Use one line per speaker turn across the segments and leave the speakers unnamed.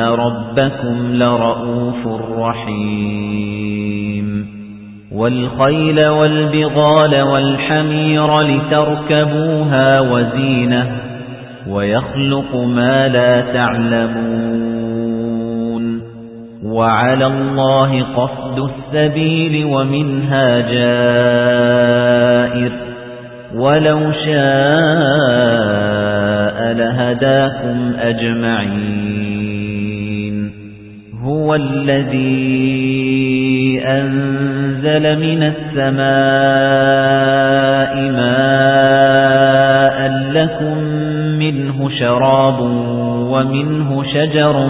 ربكم لرؤوف رحيم والخيل والبغال والحمير لتركبوها وزينة ويخلق ما لا تعلمون وعلى الله قصد السبيل ومنها جائر ولو شاء لهداكم أجمعين هو الذي أنزل من السماء ماء لكم منه شراب ومنه شجر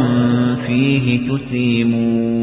فيه تسيمون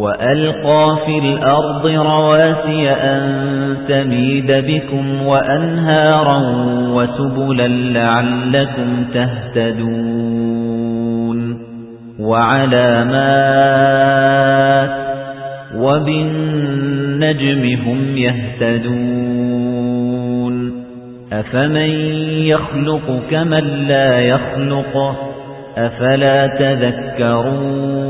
وألقى في الأرض رواسي أن تميد بكم وأنهارا وسبلا لعلكم تهتدون وعلامات وبالنجم هم يهتدون أفمن يخلق كمن لا يخلق أفلا تذكرون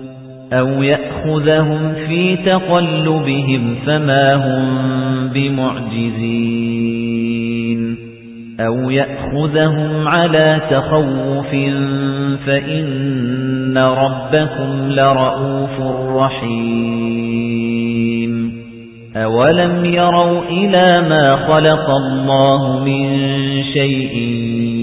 أَوْ يَأْخُذَهُمْ فِي تَقَلُّبِهِمْ فَمَا هُمْ بِمُعْجِزِينَ أَوْ يَأْخُذَهُمْ عَلَى تَخَوُّفٍ فَإِنَّ رَبَّكُمْ لَرَءُوفٌ رَحِيمٌ أَوَلَمْ يَرَوْا إِلَى مَا خَلَقَ اللَّهُ مِنْ شَيْءٍ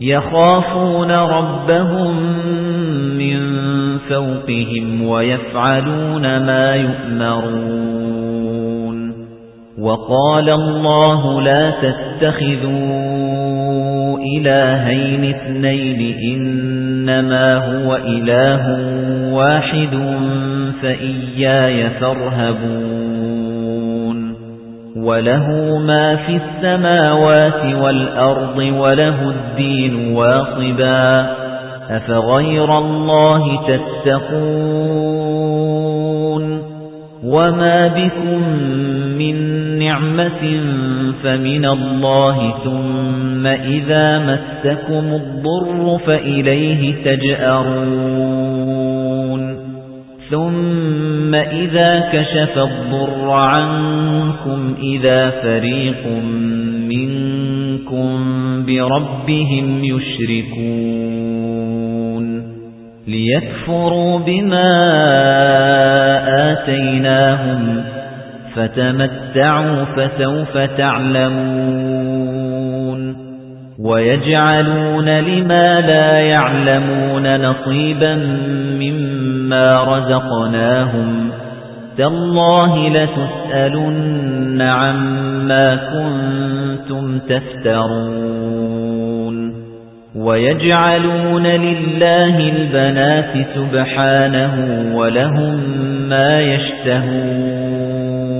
يَخَافُونَ رَبَّهُم مِّن فَوْقِهِمْ وَيَفْعَلُونَ مَا يُؤْمَرُونَ. وَقَالَ اللَّهُ لَا تَتَّخِذُوا إِلَٰهَيْنِ اثْنَيْنِ إِنَّمَا هُوَ إِلَٰهٌ وَاحِدٌ فَإِيَّايَ فَارْهَبُونِ. وَلَهُ مَا فِي السَّمَاوَاتِ وَالْأَرْضِ وَلَهُ الدِّينُ وَاصِبًا أَفَغَيْرَ اللَّهِ تَتَّقُونَ وَمَا بِكُم مِّن نِّعْمَةٍ فَمِنَ اللَّهِ ثُمَّ إِذَا مَسَّكُمُ الضُّرُّ فَإِلَيْهِ تَجْأَرُونَ ثُمَّ إِذَا كَشَفَ الضُّرَّ عَنكُمْ إِذَا فَرِيقٌ مِنكُم بِرَبِّهِمْ يُشْرِكُونَ لِيَكْفُرُوا بِمَا آتَيْنَاهُمْ فَتَمَتَّعُوا فَسَوْفَ تَعْلَمُونَ وَيَجْعَلُونَ لِمَا لَا يَعْلَمُونَ نَصِيبًا مِّمَّا رَزَقْنَاهُمْ تَاللَّهِ لَتُسْأَلُنَّ عَمَّا كُنتُمْ تَفْتَرُونَ وَيَجْعَلُونَ لِلَّهِ الْبَنَاتِ سُبْحَانَهُ وَلَهُم مَّا يَشْتَهُونَ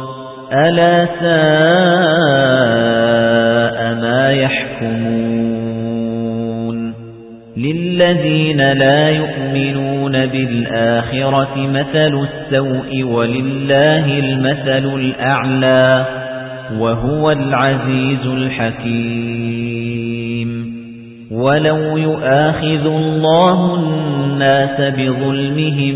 أَلَا سَاءَ مَا يَحْكُمُونَ لِلَّذِينَ لَا يُؤْمِنُونَ بِالْآخِرَةِ مَثَلُ السَّوْءِ وَلِلَّهِ الْمَثَلُ الْأَعْلَى وَهُوَ الْعَزِيزُ الْحَكِيمُ وَلَوْ يُؤَاخِذُ اللَّهُ النَّاسَ بِظُلْمِهِم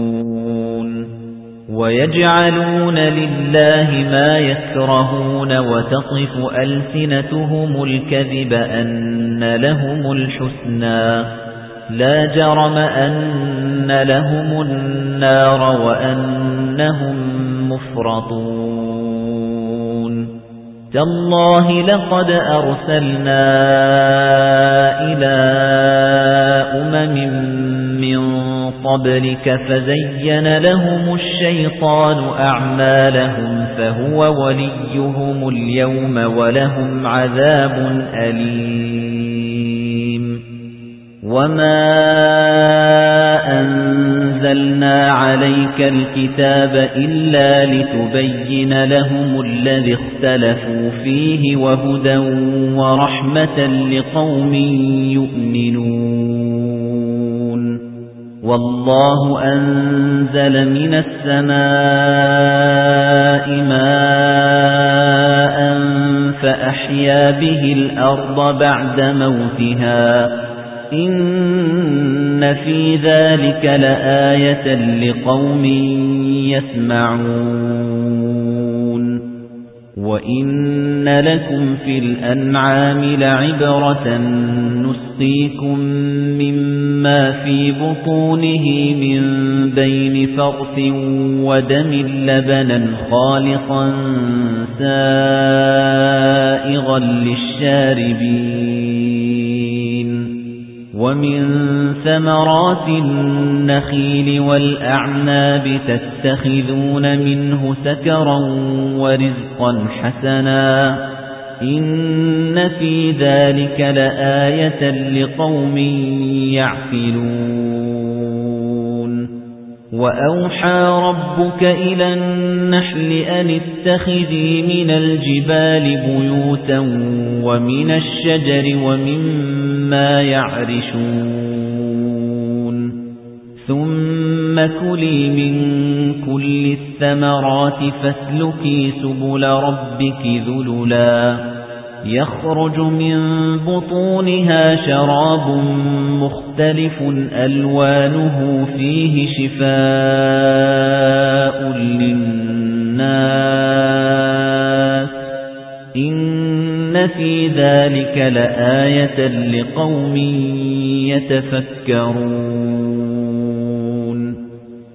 وَيَجْعَلُونَ لِلَّهِ مَا يَكْرَهُونَ وَتَصِفُ أَلْسِنَتُهُمُ الْكَذِبَ أَنَّ لَهُمُ الْحُسْنَى. لَا جَرَمَ أَنَّ لَهُمُ النَّارَ وَأَنَّهُم مُّفْرَطُونَ. تَاللَّهِ لَقَدْ أَرْسَلْنَا إِلَى أُمَمٍ قَبْلِكَ فَزَيَّنَ لَهُمُ الشَّيْطَانُ أَعْمَالَهُمْ فَهُوَ وَلِيُّهُمُ الْيَوْمَ وَلَهُمْ عَذَابٌ أَلِيمٌ. وَمَا أَنزَلْنَا عَلَيْكَ الْكِتَابَ إِلَّا لِتُبَيِّنَ لَهُمُ الَّذِي اخْتَلَفُوا فِيهِ وَهُدًى وَرَحْمَةً لِقَوْمٍ يُؤْمِنُونَ. وَاللَّهُ أَنزَلَ مِنَ السَّمَاءِ مَاءً فَأَحْيَا بِهِ الْأَرْضَ بَعْدَ مَوْتِهَا. إِنَّ فِي ذَلِكَ لَآيَةً لِقَوْمٍ يَسْمَعُونَ. وَإِنَّ لَكُمْ فِي الْأَنْعَامِ لَعِبْرَةً نُسْقِيكُم مِّمَّا فِي بُطُونِهِ مِن بَيْنِ فَرْثٍ وَدَمٍ لَّبَنًا خَالِصًا سَائِغًا لِّلشَّارِبِينَ. وَمِن ثَمَرَاتِ النَّخِيلِ وَالْأَعْنَابِ تَتَّخِذُونَ مِنْهُ سَكَرًا وَرِزْقًا حَسَنًا. إِنَّ فِي ذَلِكَ لَآيَةً لِقَوْمٍ يَعْقِلُونَ وَأَوْحَى رَبُّكَ إِلَى النَّحْلِ أَنِ اتَّخِذِي مِنَ الْجِبَالِ بُيُوتًا وَمِنَ الشَّجَرِ وَمِمَّا يَعْرِشُونَ ثُمَّ كُلِي مِن كُلِّ الثَّمَرَاتِ فَاسْلُكِي سُبُلَ رَبِّكِ ذُلُلًا يَخْرُجُ مِن بُطُونِهَا شَرَابٌ مُخْتَلِفٌ أَلْوَانُهُ فِيهِ شِفَاءٌ لِّلنَّاسِ إِنَّ فِي ذَلِكَ لَآيَةً لِقَوْمٍ يَتَفَكَّرُونَ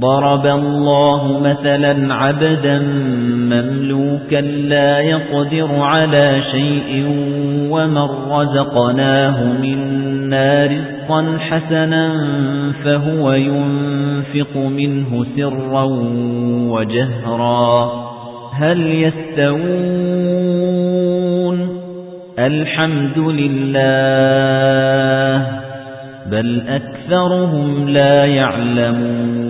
ضرب الله مثلا عبدا مملوكا لا يقدر على شيء ومن رزقناه منا رزقا حسنا فهو ينفق منه سرا وجهرا. هل يستوون؟ الحمد لله بل أكثرهم لا يعلمون.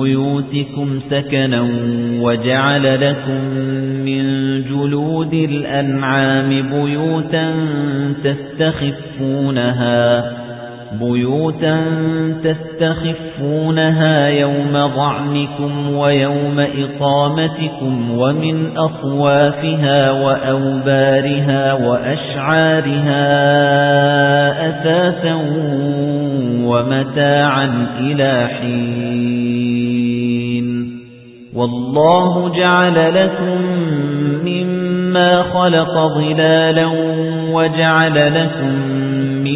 بيوتكم سكنا وجعل لكم من جلود الأنعام بيوتا تستخفونها بيوتا تستخفونها يوم ضعنكم ويوم إقامتكم ومن أصوافها وأوبارها وأشعارها أثاثا ومتاعا إلى حين. والله جعل لكم مما خلق ظلالا وجعل لكم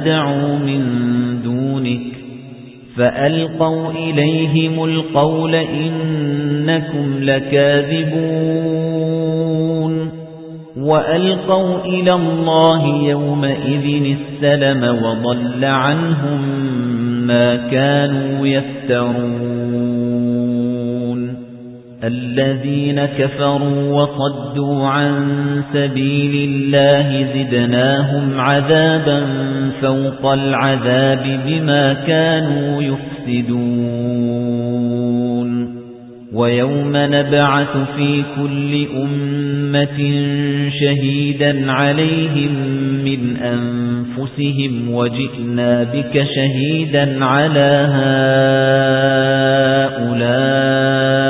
نَدْعُو مِن دُونِكَ فَأَلْقَوْا إِلَيْهِمُ الْقَوْلَ إِنَّكُمْ لَكَاذِبُونَ وَأَلْقَوْا إِلَى اللَّهِ يَوْمَئِذٍ السَّلَمَ وَضَلَّ عَنْهُمْ مَا كَانُوا يَفْتَرُونَ الَّذِينَ كَفَرُوا وَصَدُّوا عَن سَبِيلِ اللَّهِ زِدْنَاهُمْ عَذَابًا فَوْقَ الْعَذَابِ بِمَا كَانُوا يُفْسِدُونَ. وَيَوْمَ نَبْعَثُ فِي كُلِّ أُمَّةٍ شَهِيدًا عَلَيْهِمْ مِنْ أَنفُسِهِمْ وَجِئْنَا بِكَ شَهِيدًا عَلَى هَؤُلَاءِ.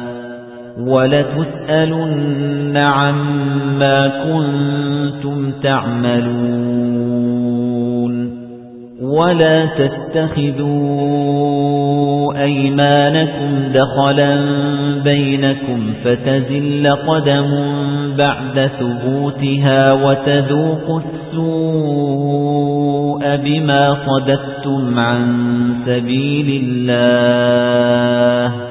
وَلَتُسْأَلُنَّ عَمَّا كُنتُمْ تَعْمَلُونَ. وَلَا تَتَّخِذُوا أَيْمَانَكُمْ دَخَلًا بَيْنَكُمْ فَتَزِلَّ قَدَمٌ بَعْدَ ثُبُوتِهَا وَتَذُوقُوا السُّوءَ بِمَا صَدَدتُّمْ عَن سَبِيلِ اللَّهِ.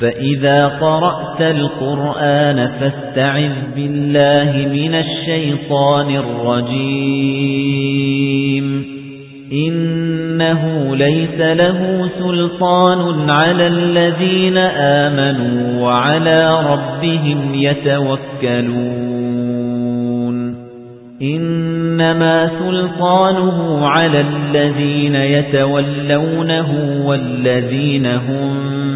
فَإِذَا قَرَأْتَ الْقُرْآنَ فَاسْتَعِذْ بِاللَّهِ مِنَ الشَّيْطَانِ الرَّجِيمِ. إِنَّهُ لَيْسَ لَهُ سُلْطَانٌ عَلَى الَّذِينَ آمَنُوا وَعَلَى رَبِّهِمْ يَتَوَكَّلُونَ. إِنَّمَا سُلْطَانُهُ عَلَى الَّذِينَ يَتَوَلَّوْنَهُ وَالَّذِينَ هُمْ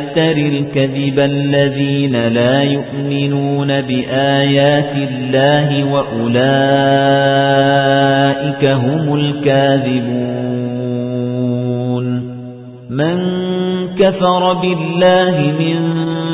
يفتري الكذب الذين لا يؤمنون بآيات الله وأولئك هم الكاذبون. من كفر بالله من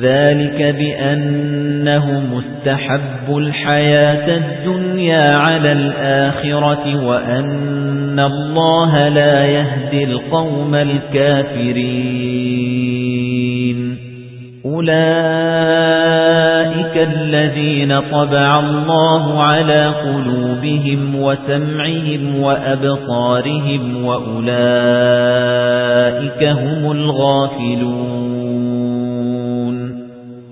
ذلك بأنه مستحب الحياة الدنيا على الآخرة وأن الله لا يهدي القوم الكافرين. أولئك الذين طبع الله على قلوبهم وسمعهم وأبصارهم وأولئك هم الغافلون.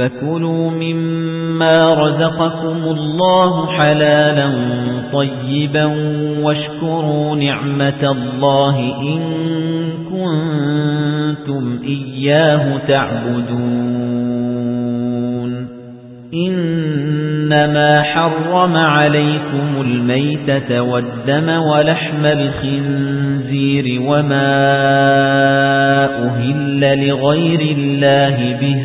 فكلوا مما رزقكم الله حلالا طيبا واشكروا نعمة الله إن كنتم إياه تعبدون. إن إنما حرم عليكم الميتة والدم ولحم الخنزير وما أهل لغير الله به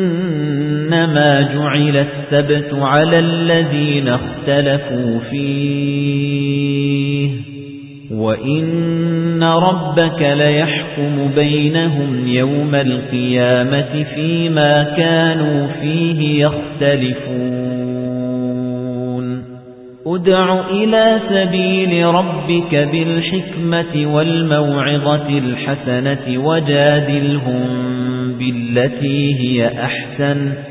إنما جعل السبت على الذين اختلفوا فيه. وإن ربك ليحكم بينهم يوم القيامة فيما كانوا فيه يختلفون. ادع إلى سبيل ربك بالحكمة والموعظة الحسنة وجادلهم بالتي هي أحسن.